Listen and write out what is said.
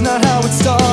not how it starts.